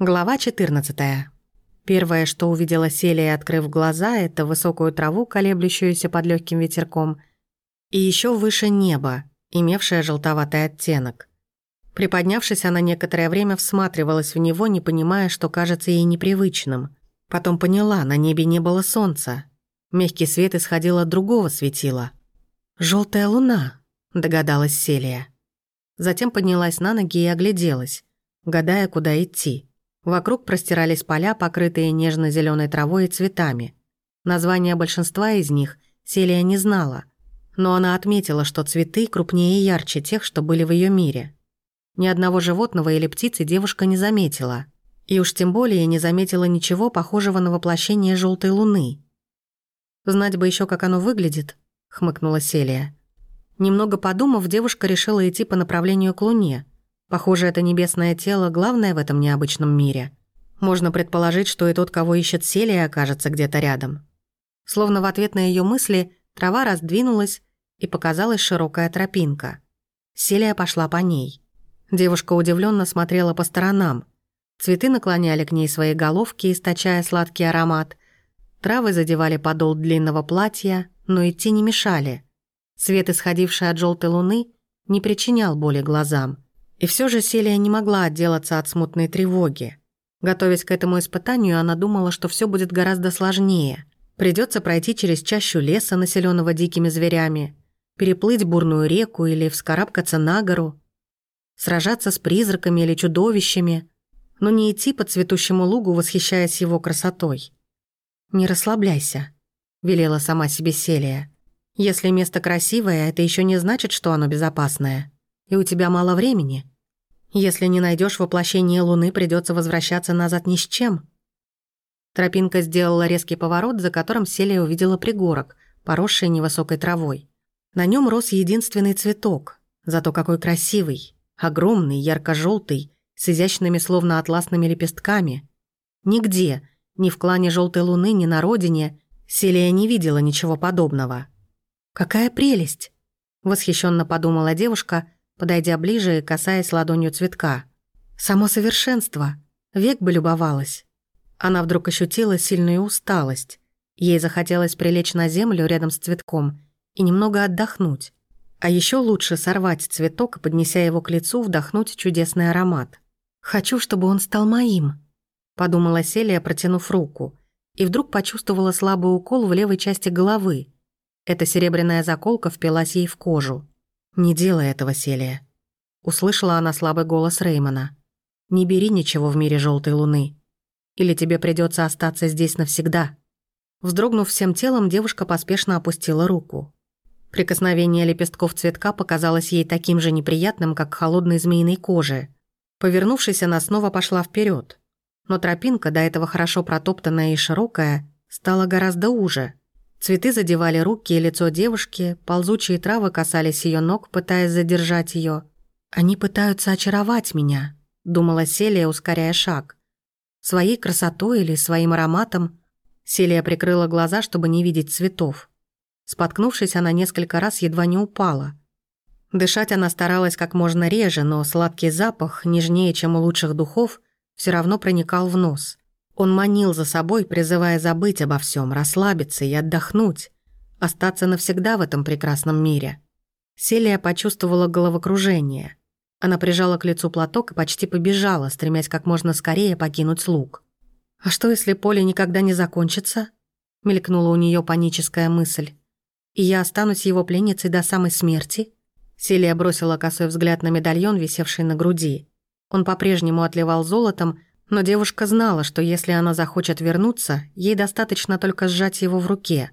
Глава 14. Первое, что увидела Селия, открыв глаза, это высокую траву, колеблющуюся под легким ветерком, и еще выше небо, имевшее желтоватый оттенок. Приподнявшись, она некоторое время всматривалась в него, не понимая, что кажется ей непривычным. Потом поняла, на небе не было солнца. Мягкий свет исходил от другого светила. Желтая луна», — догадалась Селия. Затем поднялась на ноги и огляделась, гадая, куда идти. Вокруг простирались поля, покрытые нежно зеленой травой и цветами. Названия большинства из них Селия не знала, но она отметила, что цветы крупнее и ярче тех, что были в ее мире. Ни одного животного или птицы девушка не заметила. И уж тем более не заметила ничего похожего на воплощение желтой луны. «Знать бы еще, как оно выглядит», — хмыкнула Селия. Немного подумав, девушка решила идти по направлению к луне — Похоже, это небесное тело главное в этом необычном мире. Можно предположить, что и тот, кого ищет Селия, окажется где-то рядом. Словно в ответ на ее мысли трава раздвинулась, и показалась широкая тропинка. Селия пошла по ней. Девушка удивленно смотрела по сторонам. Цветы наклоняли к ней свои головки, источая сладкий аромат. Травы задевали подол длинного платья, но идти не мешали. Свет, исходивший от желтой луны, не причинял боли глазам. И все же Селия не могла отделаться от смутной тревоги. Готовясь к этому испытанию, она думала, что все будет гораздо сложнее. Придется пройти через чащу леса, населенного дикими зверями, переплыть бурную реку или вскарабкаться на гору, сражаться с призраками или чудовищами, но не идти по цветущему лугу, восхищаясь его красотой. «Не расслабляйся», — велела сама себе Селия. «Если место красивое, это еще не значит, что оно безопасное» и у тебя мало времени. Если не найдешь воплощение Луны, придется возвращаться назад ни с чем». Тропинка сделала резкий поворот, за которым Селия увидела пригорок, поросший невысокой травой. На нем рос единственный цветок, зато какой красивый, огромный, ярко желтый с изящными словно атласными лепестками. Нигде, ни в клане желтой луны, ни на родине, Селия не видела ничего подобного. «Какая прелесть!» — восхищенно подумала девушка — подойдя ближе и касаясь ладонью цветка. «Само совершенство! Век бы любовалась!» Она вдруг ощутила сильную усталость. Ей захотелось прилечь на землю рядом с цветком и немного отдохнуть. А еще лучше сорвать цветок и, поднеся его к лицу, вдохнуть чудесный аромат. «Хочу, чтобы он стал моим», — подумала Селия, протянув руку, и вдруг почувствовала слабый укол в левой части головы. Эта серебряная заколка впилась ей в кожу. «Не делай этого, Селия». Услышала она слабый голос Реймона. «Не бери ничего в мире желтой луны. Или тебе придется остаться здесь навсегда». Вздрогнув всем телом, девушка поспешно опустила руку. Прикосновение лепестков цветка показалось ей таким же неприятным, как холодной змеиной кожи. Повернувшись, она снова пошла вперед. Но тропинка, до этого хорошо протоптанная и широкая, стала гораздо уже. Цветы задевали руки и лицо девушки, ползучие травы касались ее ног, пытаясь задержать ее. «Они пытаются очаровать меня», — думала Селия, ускоряя шаг. «Своей красотой или своим ароматом?» Селия прикрыла глаза, чтобы не видеть цветов. Споткнувшись, она несколько раз едва не упала. Дышать она старалась как можно реже, но сладкий запах, нежнее, чем у лучших духов, все равно проникал в нос. Он манил за собой, призывая забыть обо всем, расслабиться и отдохнуть, остаться навсегда в этом прекрасном мире. Селия почувствовала головокружение. Она прижала к лицу платок и почти побежала, стремясь как можно скорее покинуть луг. «А что, если поле никогда не закончится?» — мелькнула у нее паническая мысль. «И я останусь его пленницей до самой смерти?» Селия бросила косой взгляд на медальон, висевший на груди. Он по-прежнему отливал золотом, но девушка знала, что если она захочет вернуться, ей достаточно только сжать его в руке.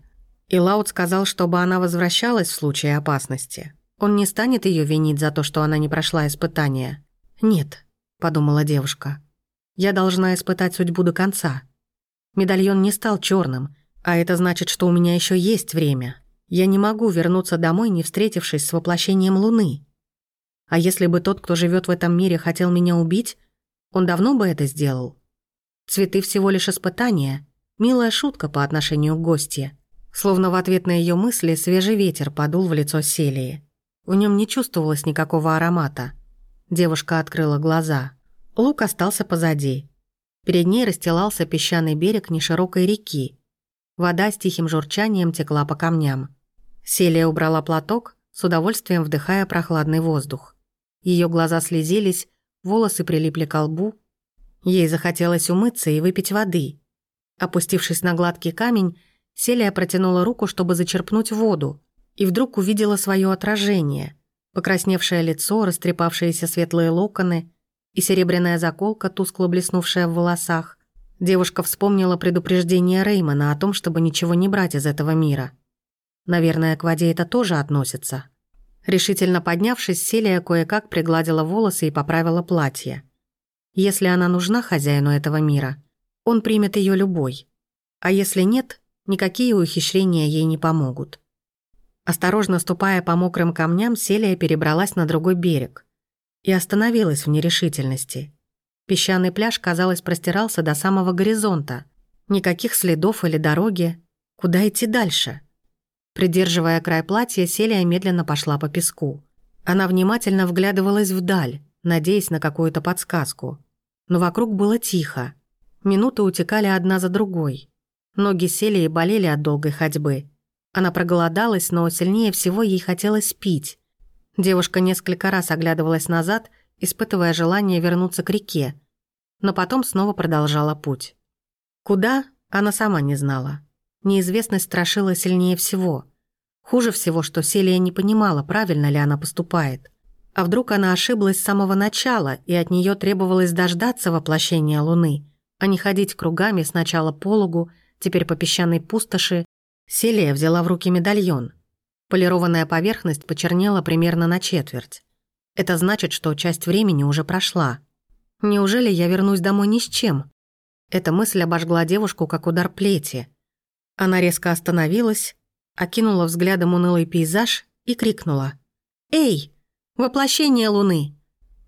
И Лаут сказал, чтобы она возвращалась в случае опасности. Он не станет ее винить за то, что она не прошла испытание. «Нет», — подумала девушка, — «я должна испытать судьбу до конца. Медальон не стал черным, а это значит, что у меня еще есть время. Я не могу вернуться домой, не встретившись с воплощением Луны. А если бы тот, кто живет в этом мире, хотел меня убить, он давно бы это сделал. Цветы всего лишь испытания, милая шутка по отношению к гостье. Словно в ответ на ее мысли свежий ветер подул в лицо Селии. В нем не чувствовалось никакого аромата. Девушка открыла глаза. Лук остался позади. Перед ней расстилался песчаный берег неширокой реки. Вода с тихим журчанием текла по камням. Селия убрала платок, с удовольствием вдыхая прохладный воздух. Ее глаза слезились, волосы прилипли к лбу. Ей захотелось умыться и выпить воды. Опустившись на гладкий камень, Селия протянула руку, чтобы зачерпнуть воду, и вдруг увидела свое отражение. Покрасневшее лицо, растрепавшиеся светлые локоны и серебряная заколка, тускло блеснувшая в волосах. Девушка вспомнила предупреждение Реймона о том, чтобы ничего не брать из этого мира. Наверное, к воде это тоже относится. Решительно поднявшись, Селия кое-как пригладила волосы и поправила платье. Если она нужна хозяину этого мира, он примет ее любой. А если нет, никакие ухищрения ей не помогут. Осторожно ступая по мокрым камням, Селия перебралась на другой берег и остановилась в нерешительности. Песчаный пляж, казалось, простирался до самого горизонта. Никаких следов или дороги. Куда идти дальше? Придерживая край платья, Селия медленно пошла по песку. Она внимательно вглядывалась вдаль, надеясь на какую-то подсказку. Но вокруг было тихо. Минуты утекали одна за другой. Ноги Селии болели от долгой ходьбы. Она проголодалась, но сильнее всего ей хотелось пить. Девушка несколько раз оглядывалась назад, испытывая желание вернуться к реке, но потом снова продолжала путь. Куда, она сама не знала. Неизвестность страшила сильнее всего. Хуже всего, что Селия не понимала, правильно ли она поступает. А вдруг она ошиблась с самого начала, и от нее требовалось дождаться воплощения Луны, а не ходить кругами сначала по лугу, теперь по песчаной пустоши, Селия взяла в руки медальон. Полированная поверхность почернела примерно на четверть. Это значит, что часть времени уже прошла. Неужели я вернусь домой ни с чем? Эта мысль обожгла девушку, как удар плети. Она резко остановилась, окинула взглядом унылый пейзаж и крикнула. «Эй, воплощение Луны!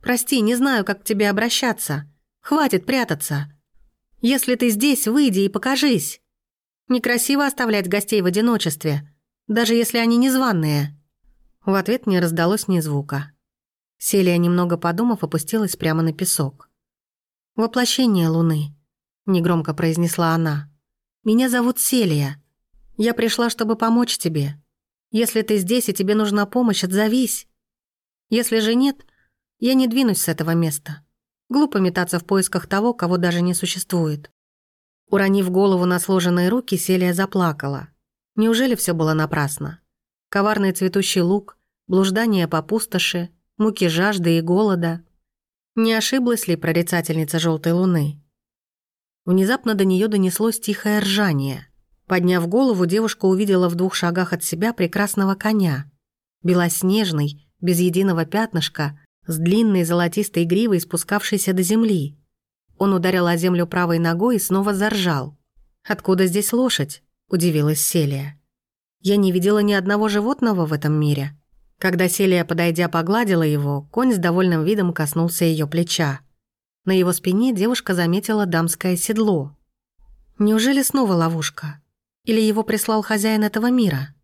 Прости, не знаю, как к тебе обращаться. Хватит прятаться. Если ты здесь, выйди и покажись!» Некрасиво оставлять гостей в одиночестве, даже если они незваные». В ответ не раздалось ни звука. Селия, немного подумав, опустилась прямо на песок. «Воплощение Луны», — негромко произнесла она. «Меня зовут Селия. Я пришла, чтобы помочь тебе. Если ты здесь и тебе нужна помощь, отзовись. Если же нет, я не двинусь с этого места. Глупо метаться в поисках того, кого даже не существует. Уронив голову на сложенные руки, Селия заплакала. Неужели все было напрасно? Коварный цветущий лук, блуждание по пустоши, муки жажды и голода. Не ошиблась ли прорицательница желтой луны? Внезапно до нее донеслось тихое ржание. Подняв голову, девушка увидела в двух шагах от себя прекрасного коня. Белоснежный, без единого пятнышка, с длинной золотистой гривой, спускавшейся до земли. Он ударил о землю правой ногой и снова заржал. «Откуда здесь лошадь?» – удивилась Селия. «Я не видела ни одного животного в этом мире». Когда Селия, подойдя, погладила его, конь с довольным видом коснулся ее плеча. На его спине девушка заметила дамское седло. Неужели снова ловушка? Или его прислал хозяин этого мира?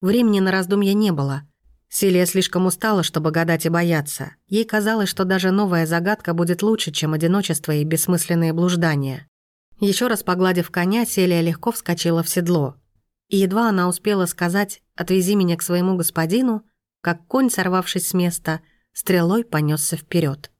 Времени на раздумья не было. Селия слишком устала, чтобы гадать и бояться. Ей казалось, что даже новая загадка будет лучше, чем одиночество и бессмысленные блуждания. Еще раз погладив коня, Селия легко вскочила в седло. И едва она успела сказать «отвези меня к своему господину», как конь, сорвавшись с места, стрелой понесся вперед.